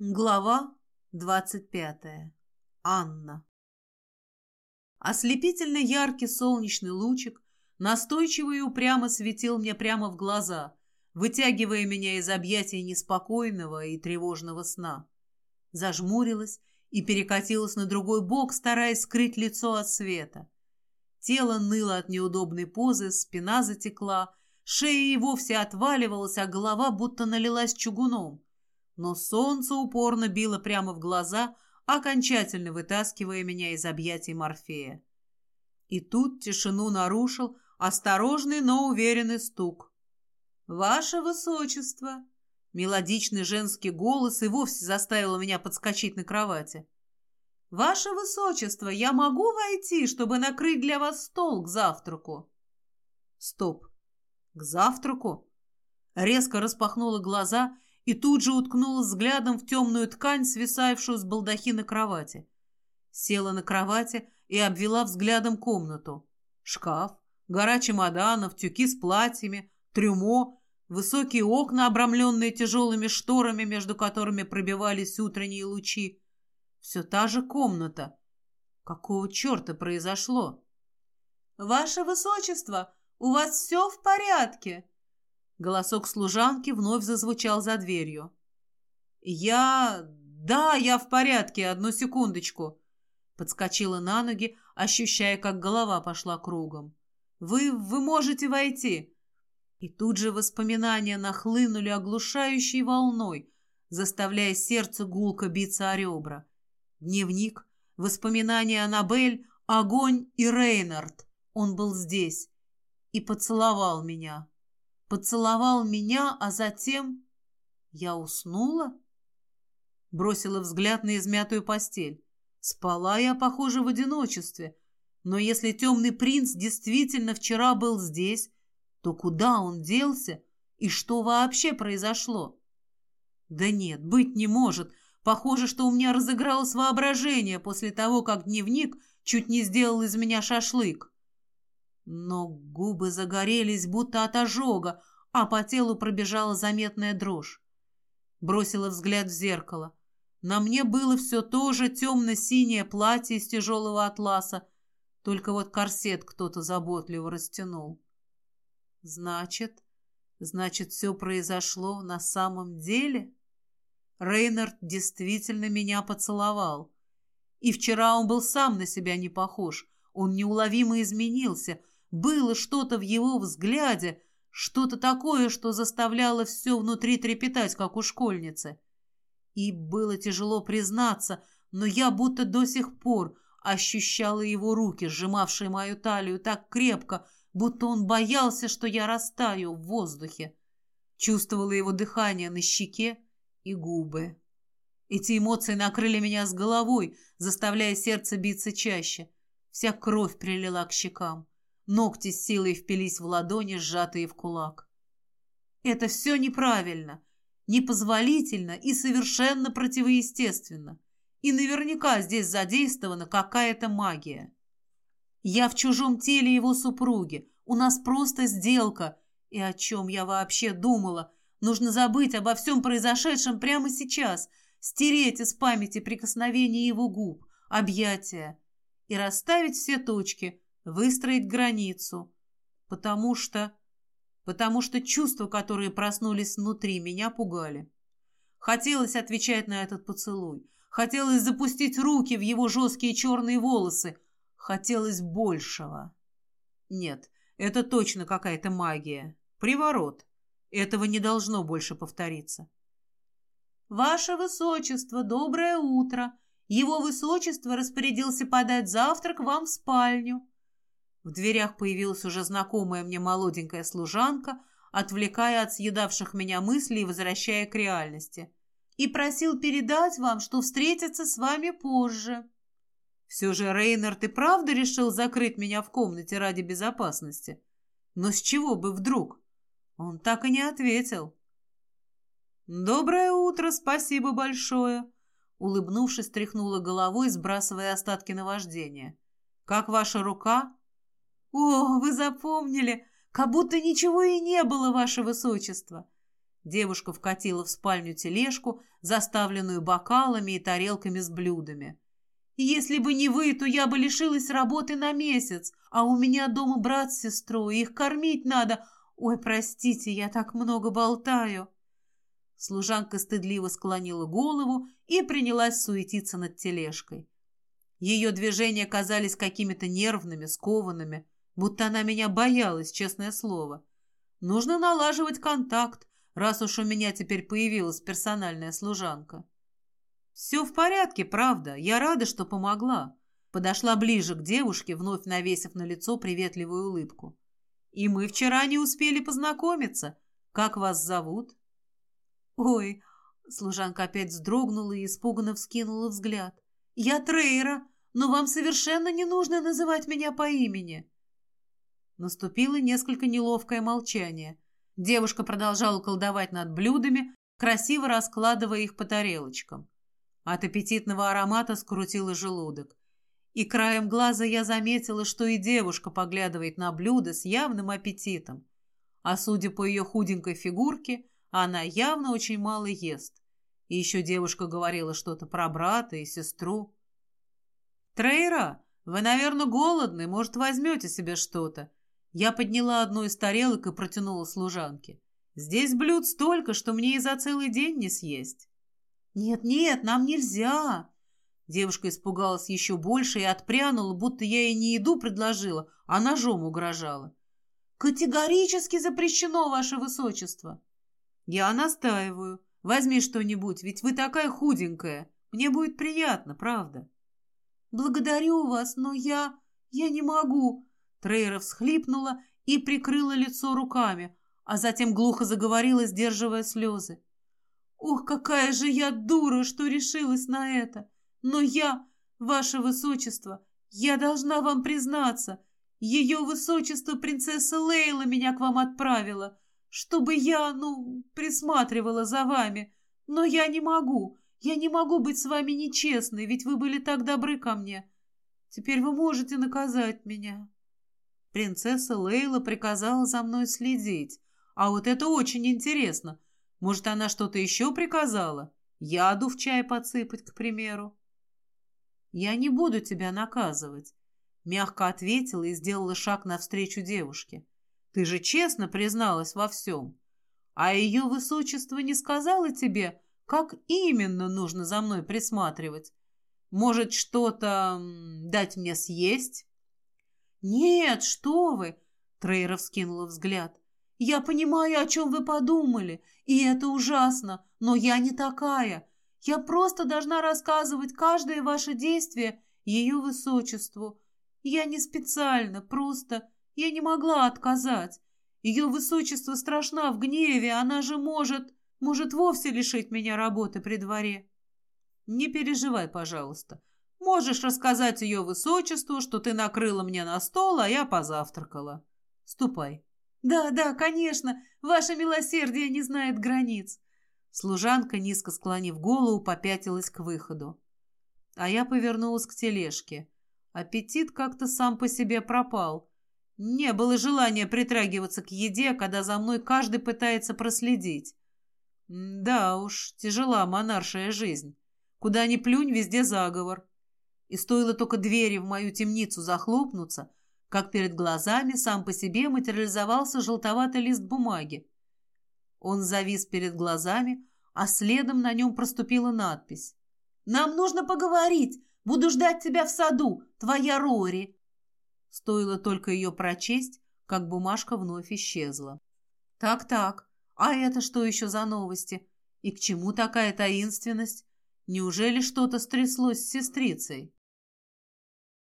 Глава двадцать пятая. Анна. Ослепительно яркий солнечный лучик настойчиво и упрямо светил мне прямо в глаза, вытягивая меня из объятий неспокойного и тревожного сна. Зажмурилась и перекатилась на другой бок, стараясь скрыть лицо от света. Тело ныло от неудобной позы, спина затекла, шея и вовсе отваливалась, а голова будто налилась чугуном но солнце упорно било прямо в глаза, окончательно вытаскивая меня из объятий Морфея. И тут тишину нарушил осторожный, но уверенный стук. «Ваше Высочество!» Мелодичный женский голос и вовсе заставил меня подскочить на кровати. «Ваше Высочество, я могу войти, чтобы накрыть для вас стол к завтраку?» «Стоп! К завтраку?» Резко распахнула глаза и тут же уткнулась взглядом в темную ткань, свисавшую с балдахина кровати. Села на кровати и обвела взглядом комнату. Шкаф, гора чемоданов, тюки с платьями, трюмо, высокие окна, обрамленные тяжелыми шторами, между которыми пробивались утренние лучи. Все та же комната. Какого черта произошло? «Ваше Высочество, у вас все в порядке?» Голосок служанки вновь зазвучал за дверью. «Я... да, я в порядке, одну секундочку!» Подскочила на ноги, ощущая, как голова пошла кругом. «Вы... вы можете войти!» И тут же воспоминания нахлынули оглушающей волной, заставляя сердце гулко биться о ребра. Дневник, воспоминания Аннабель, огонь и Рейнард. Он был здесь и поцеловал меня поцеловал меня, а затем... Я уснула? Бросила взгляд на измятую постель. Спала я, похоже, в одиночестве. Но если темный принц действительно вчера был здесь, то куда он делся и что вообще произошло? Да нет, быть не может. Похоже, что у меня разыгралось воображение после того, как дневник чуть не сделал из меня шашлык. Но губы загорелись, будто от ожога, а по телу пробежала заметная дрожь. Бросила взгляд в зеркало. На мне было все то же темно-синее платье из тяжелого атласа, только вот корсет кто-то заботливо растянул. Значит, значит, все произошло на самом деле? Рейнард действительно меня поцеловал. И вчера он был сам на себя не похож. Он неуловимо изменился, было что-то в его взгляде, что-то такое, что заставляло все внутри трепетать, как у школьницы. И было тяжело признаться, но я будто до сих пор ощущала его руки, сжимавшие мою талию так крепко, будто он боялся, что я растаю в воздухе. Чувствовала его дыхание на щеке и губы. Эти эмоции накрыли меня с головой, заставляя сердце биться чаще. Вся кровь прилила к щекам. Ногти с силой впились в ладони, сжатые в кулак. Это все неправильно, непозволительно и совершенно противоестественно. И наверняка здесь задействована какая-то магия. Я в чужом теле его супруги. У нас просто сделка. И о чем я вообще думала? Нужно забыть обо всем произошедшем прямо сейчас, стереть из памяти прикосновения его губ, объятия и расставить все точки – выстроить границу, потому что... потому что чувства, которые проснулись внутри, меня пугали. Хотелось отвечать на этот поцелуй, хотелось запустить руки в его жесткие черные волосы, хотелось большего. Нет, это точно какая-то магия, приворот. Этого не должно больше повториться. «Ваше Высочество, доброе утро! Его Высочество распорядился подать завтрак вам в спальню», в дверях появилась уже знакомая мне молоденькая служанка, отвлекая от съедавших меня мыслей и возвращая к реальности. «И просил передать вам, что встретится с вами позже». Все же Рейнард и правда решил закрыть меня в комнате ради безопасности. Но с чего бы вдруг? Он так и не ответил. «Доброе утро, спасибо большое!» Улыбнувшись, тряхнула головой, сбрасывая остатки наваждения. «Как ваша рука?» «О, вы запомнили! Как будто ничего и не было, ваше высочество!» Девушка вкатила в спальню тележку, заставленную бокалами и тарелками с блюдами. «Если бы не вы, то я бы лишилась работы на месяц, а у меня дома брат с сестрой, их кормить надо. Ой, простите, я так много болтаю». Служанка стыдливо склонила голову и принялась суетиться над тележкой. Ее движения казались какими-то нервными, скованными, будто она меня боялась, честное слово. Нужно налаживать контакт, раз уж у меня теперь появилась персональная служанка. «Все в порядке, правда. Я рада, что помогла». Подошла ближе к девушке, вновь навесив на лицо приветливую улыбку. «И мы вчера не успели познакомиться. Как вас зовут?» «Ой!» — служанка опять вздрогнула и испуганно вскинула взгляд. «Я Трейра, но вам совершенно не нужно называть меня по имени». Наступило несколько неловкое молчание. Девушка продолжала колдовать над блюдами, красиво раскладывая их по тарелочкам. От аппетитного аромата скрутила желудок. И краем глаза я заметила, что и девушка поглядывает на блюдо с явным аппетитом. А судя по ее худенькой фигурке, она явно очень мало ест. И еще девушка говорила что-то про брата и сестру. «Трейра, вы, наверное, голодны, может, возьмете себе что-то?» Я подняла одну из тарелок и протянула служанке. «Здесь блюд столько, что мне и за целый день не съесть». «Нет-нет, нам нельзя!» Девушка испугалась еще больше и отпрянула, будто я ей не еду предложила, а ножом угрожала. «Категорически запрещено, ваше высочество!» «Я настаиваю. Возьми что-нибудь, ведь вы такая худенькая. Мне будет приятно, правда?» «Благодарю вас, но я... я не могу. Трейра всхлипнула и прикрыла лицо руками, а затем глухо заговорила, сдерживая слезы. «Ох, какая же я дура, что решилась на это! Но я, ваше высочество, я должна вам признаться, ее высочество принцесса Лейла меня к вам отправила, чтобы я, ну, присматривала за вами. Но я не могу, я не могу быть с вами нечестной, ведь вы были так добры ко мне. Теперь вы можете наказать меня». Принцесса Лейла приказала за мной следить. А вот это очень интересно. Может, она что-то еще приказала? Яду в чай подсыпать, к примеру. «Я не буду тебя наказывать», — мягко ответила и сделала шаг навстречу девушке. «Ты же честно призналась во всем. А ее высочество не сказала тебе, как именно нужно за мной присматривать? Может, что-то дать мне съесть?» «Нет, что вы!» — Трейра вскинула взгляд. «Я понимаю, о чем вы подумали, и это ужасно, но я не такая. Я просто должна рассказывать каждое ваше действие ее высочеству. Я не специально, просто я не могла отказать. Ее высочество страшна в гневе, она же может, может вовсе лишить меня работы при дворе». «Не переживай, пожалуйста. Можешь рассказать ее высочеству, что ты накрыла мне на стол, а я позавтракала. Ступай. Да, да, конечно, ваше милосердие не знает границ. Служанка, низко склонив голову, попятилась к выходу. А я повернулась к тележке. Аппетит как-то сам по себе пропал. Не было желания притрагиваться к еде, когда за мной каждый пытается проследить. Да уж, тяжела монаршая жизнь. Куда ни плюнь, везде заговор. И стоило только двери в мою темницу захлопнуться, как перед глазами сам по себе материализовался желтоватый лист бумаги. Он завис перед глазами, а следом на нем проступила надпись. «Нам нужно поговорить! Буду ждать тебя в саду, твоя Рори!» Стоило только ее прочесть, как бумажка вновь исчезла. «Так-так, а это что еще за новости? И к чему такая таинственность? Неужели что-то стряслось с сестрицей?»